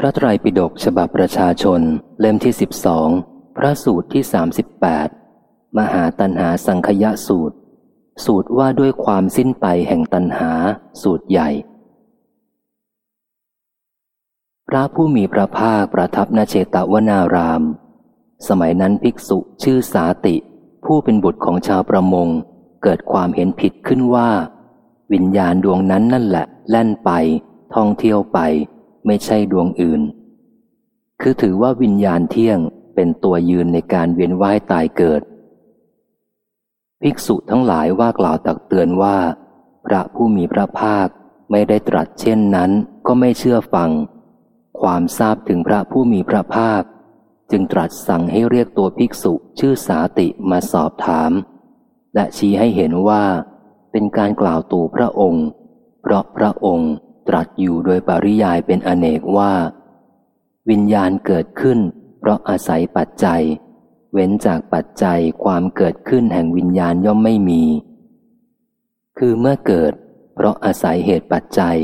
พระไตรปิฎกฉบับประชาชน เล่มที่สิบสองพระสูตรที่สามสิบแปดมหาตันหาสังคยะสูตร สูตรว่าด้วยความสิ้นไปแห่งตันหาสูตรใหญ่ พระผู้มีพระภาคประทับนเชตวนาราม สมัยนั้นภิกษุชื่อสาติ ผู้เป็นบุตรของชาวประมง เกิดความเห็นผิดขึ้นว่า วิญญาณดวงนั้นนั่นแหละ แล่นไป ท่องเที่ยวไป ไม่ใช่ดวงอื่น คือถือว่าวิญญาณเที่ยงเป็นตัวยืนในการเวียนว่ายตายเกิด ภิกษุทั้งหลายว่ากล่าวตักเตือนว่า พระผู้มีพระภาคไม่ได้ตรัสเช่นนั้นก็ไม่เชื่อฟัง ความทราบถึงพระผู้มีพระภาค จึงตรัสสั่งให้เรียกตัวภิกษุชื่อสาติมาสอบถาม และชี้ให้เห็นว่า เป็นการกล่าวตู่พระองค์ เพราะพระองค์ ตรัสอยู่โดยปริยายเป็นอเนกว่า วิญญาณเกิดขึ้น เพราะอาศัยปัจจัย เว้นจากปัจจัยความเกิดขึ้นแห่งวิญญาณย่อมไม่มี คือเมื่อเกิด เพราะอาศัยเหตุปัจจัย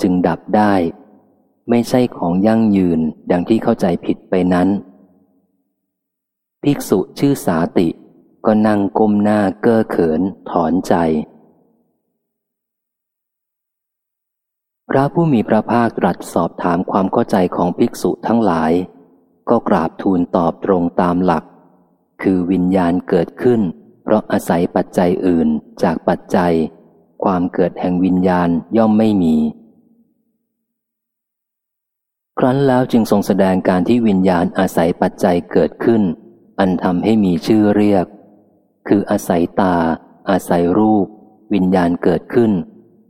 จึงดับได้ ไม่ใช่ของยั่งยืนดังที่เข้าใจผิดไปนั้น ภิกษุชื่อสาติก็นั่งก้มหน้าเก้อเขินถอนใจ พระผู้มีพระภาคตรัสสอบถามความเข้าใจของภิกษุทั้งหลาย ก็กราบทูลตอบตรงตามหลัก คือวิญญาณเกิดขึ้น เพราะอาศัยปัจจัยอื่นจากปัจจัย ความเกิดแห่งวิญญาณย่อมไม่มี ครั้นแล้วจึงทรงแสดงการที่วิญญาณอาศัยปัจจัยเกิดขึ้น อันทำให้มีชื่อเรียก คืออาศัยตา อาศัยรูป วิญญาณเกิดขึ้น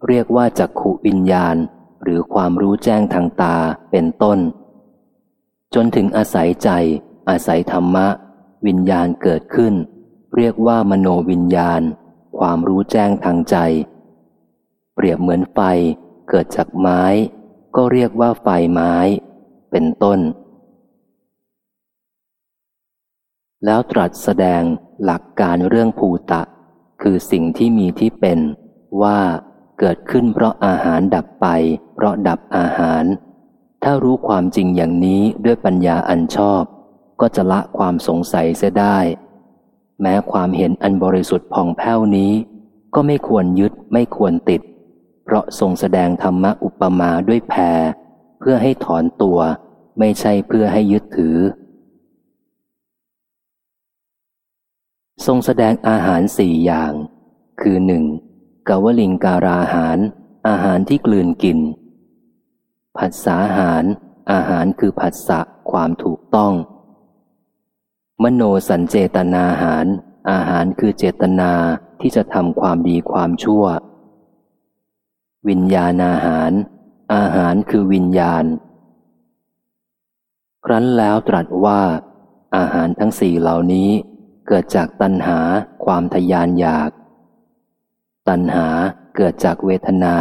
เรียกว่าจักขุวิญญาณ หรือความรู้แจ้งทางตาเป็นต้น จนถึงอาศัยใจ อาศัยธรรมะ วิญญาณเกิดขึ้น เรียกว่ามโนวิญญาณ ความรู้แจ้งทางใจ เปรียบเหมือนไฟ เกิดจากไม้ ก็เรียกว่าไฟไม้ เป็นต้น แล้วตรัสแสดงหลักการเรื่องภูตะ คือสิ่งที่มีที่เป็นว่า เกิดขึ้นเพราะอาหารดับไป เพราะดับอาหาร ถ้ารู้ความจริงอย่างนี้ด้วยปัญญาอันชอบ ก็จะละความสงสัยเสียได้ แม้ความเห็นอันบริสุทธิ์ผ่องแผ้วนี้ ก็ไม่ควรยึดไม่ควรติด เพราะทรงแสดงธรรมะอุปมาด้วยแพรเพื่อให้ถอนตัว ไม่ใช่เพื่อให้ยึดถือ ทรงแสดงอาหารสี่อย่าง คือหนึ่ง กวลิงการาหาร อาหารที่กลืนกิน ผัสสาหาร อาหารคือผัสสะความถูกต้อง มโนสัญเจตนาหาร อาหารคือเจตนาที่จะทำความดีความชั่ว วิญญาณอาหาร อาหารคือวิญญาณ ครั้นแล้วตรัสว่า อาหารทั้งสี่เหล่านี้เกิดจากตัณหาความทยานอยาก ตัณหาเกิดจากเวทนา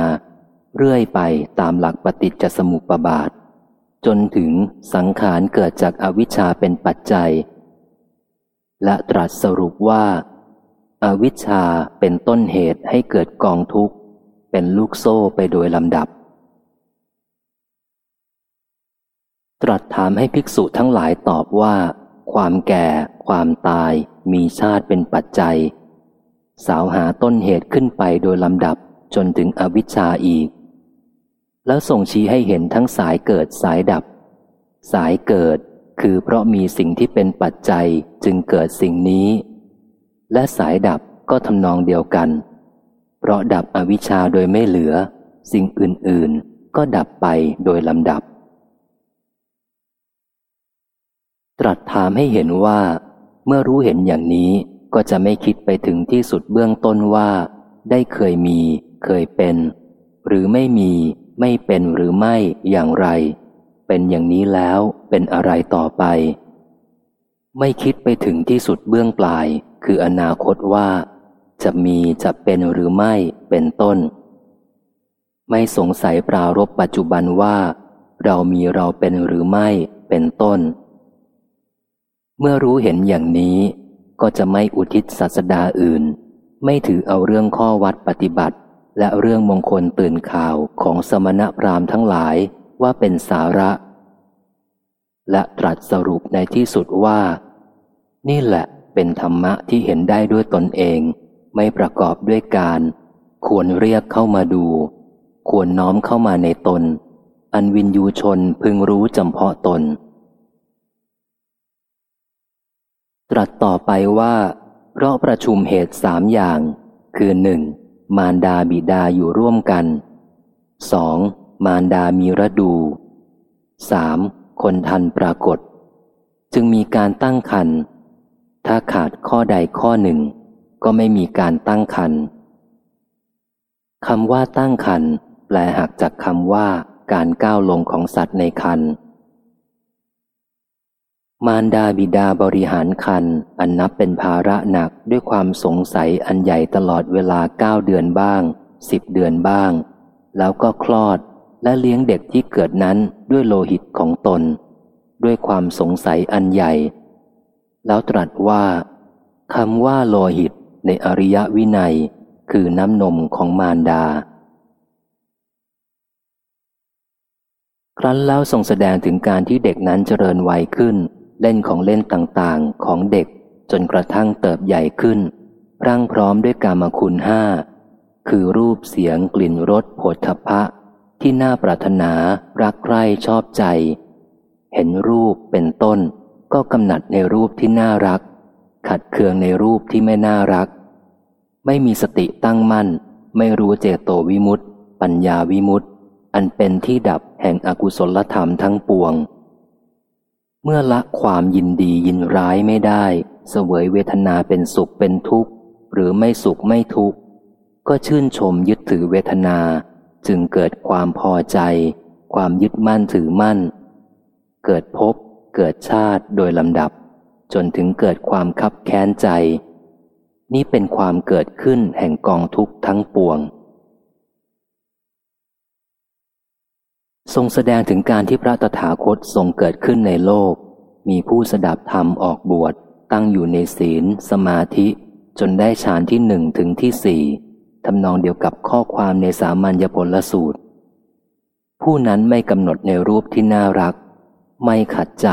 เรื่อยไปตามหลักปฏิจจสมุปบาท จนถึงสังขารเกิดจากอวิชชาเป็นปัจจัย และตรัสสรุปว่าอาวิชชาเป็นต้นเหตุให้เกิดกองทุกข์ เป็นลูกโซ่ไปโดยลำดับ ตรัสถามให้ภิกษุทั้งหลายตอบว่า ความแก่ ความตาย มีชาติเป็นปัจจัย สาวหาต้นเหตุขึ้นไปโดยลำดับจนถึงอวิชชาอีก แล้วส่งชี้ให้เห็นทั้งสายเกิดสายดับ สายเกิดคือเพราะมีสิ่งที่เป็นปัจจัยจึงเกิดสิ่งนี้ และสายดับก็ทำนองเดียวกัน เพราะดับอวิชชาโดยไม่เหลือ สิ่งอื่น ๆ ก็ดับไปโดยลำดับ ตรัสถามให้เห็นว่า เมื่อรู้เห็นอย่างนี้ ก็จะไม่คิดไปถึงที่สุดเบื้องต้นว่า ได้เคยมี เคยเป็น หรือไม่มี ไม่เป็นหรือไม่อย่างไร เป็นอย่างนี้แล้วเป็นอะไรต่อไป ไม่คิดไปถึงที่สุดเบื้องปลาย คืออนาคตว่า จะมีจะเป็นหรือไม่เป็นต้น ไม่สงสัยปรารบปัจจุบันว่า เรามีเราเป็นหรือไม่เป็นต้น เมื่อรู้เห็นอย่างนี้ ก็จะไม่อุทิศศาสดาอื่น ไม่ถือเอาเรื่องข้อวัดปฏิบัติ และเรื่องมงคลตื่นข่าวของสมณพราหมณ์ทั้งหลายว่าเป็นสาระ และตรัสสรุปในที่สุดว่า นี่แหละเป็นธรรมะที่เห็นได้ด้วยตนเอง ไม่ประกอบด้วยการ ควรเรียกเข้ามาดู ควรน้อมเข้ามาในตน อันวินยูชนพึงรู้จำเพาะตน ตรัสต่อไปว่าเพราะประชุมเหตุสามอย่าง คือหนึ่งมารดาบิดาอยู่ร่วมกันสองมารดามีระดูสามคนทันปรากฏ จึงมีการตั้งคัน ถ้าขาดข้อใดข้อหนึ่ง ก็ไม่มีการตั้งคันคำว่าตั้งคันแปลหักจากคำว่าการก้าวลงของสัตว์ในคัน มารดาบิดาบริหารคันอันนับเป็นภาระหนักด้วยความสงสัยอันใหญ่ตลอดเวลาเก้าเดือนบ้างสิบเดือนบ้าง แล้วก็คลอดและเลี้ยงเด็กที่เกิดนั้นด้วยโลหิตของตน ด้วยความสงสัยอันใหญ่ แล้วตรัสว่าคำว่าโลหิตในอริยวินัย คือน้ำนมของมารดา ครั้นแล้วทรงแสดงถึงการที่เด็กนั้นเจริญวัยขึ้น เล่นของเล่นต่างๆของเด็กจนกระทั่งเติบใหญ่ขึ้นร่างพร้อมด้วยกามคุณห้า คือรูปเสียงกลิ่นรสโผฏฐพะ ที่น่าปรารถนารักใคร่ชอบใจ เห็นรูปเป็นต้น ก็กำหนัดในรูปที่น่ารัก ขัดเคืองในรูปที่ไม่น่ารัก ไม่มีสติตั้งมั่น ไม่รู้เจโตวิมุตติปัญญาวิมุตติอันเป็นที่ดับแห่งอกุศลธรรมทั้งปวง เมื่อละความยินดียินร้ายไม่ได้ เสวยเวทนาเป็นสุขเป็นทุกข์ หรือไม่สุขไม่ทุกข์ ก็ชื่นชมยึดถือเวทนา จึงเกิดความพอใจ ความยึดมั่นถือมั่น เกิดพบ เกิดชาติโดยลำดับ จนถึงเกิดความคับแค้นใจ นี่เป็นความเกิดขึ้นแห่งกองทุกข์ทั้งปวง ทรงแสดงถึงการที่พระตถาคตทรงเกิดขึ้นในโลก มีผู้สดับธรรมออกบวชตั้งอยู่ในศีล สมาธิ จนได้ฌานที่หนึ่งถึงที่สี่ทำนองเดียวกับข้อความในสามัญญผลสูตร ผู้นั้นไม่กำหนดในรูปที่น่ารัก ไม่ขัดใจ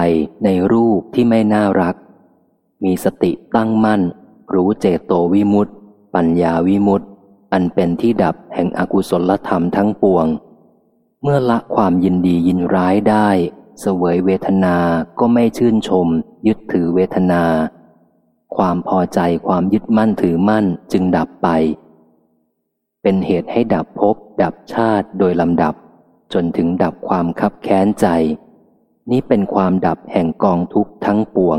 ในรูปที่ไม่น่ารัก มีสติตั้งมั่น รู้เจโตวิมุตติ ปัญญาวิมุตติ อันเป็นที่ดับแห่งอกุศลธรรมทั้งปวง เมื่อละความยินดียินร้ายได้ เสวยเวทนา ก็ไม่ชื่นชม ยึดถือเวทนา ความพอใจความยึดมั่นถือมั่นจึงดับไป เป็นเหตุให้ดับภพดับชาติโดยลำดับ จนถึงดับความคับแค้นใจ นี้เป็นความดับแห่งกองทุกข์ทั้งปวง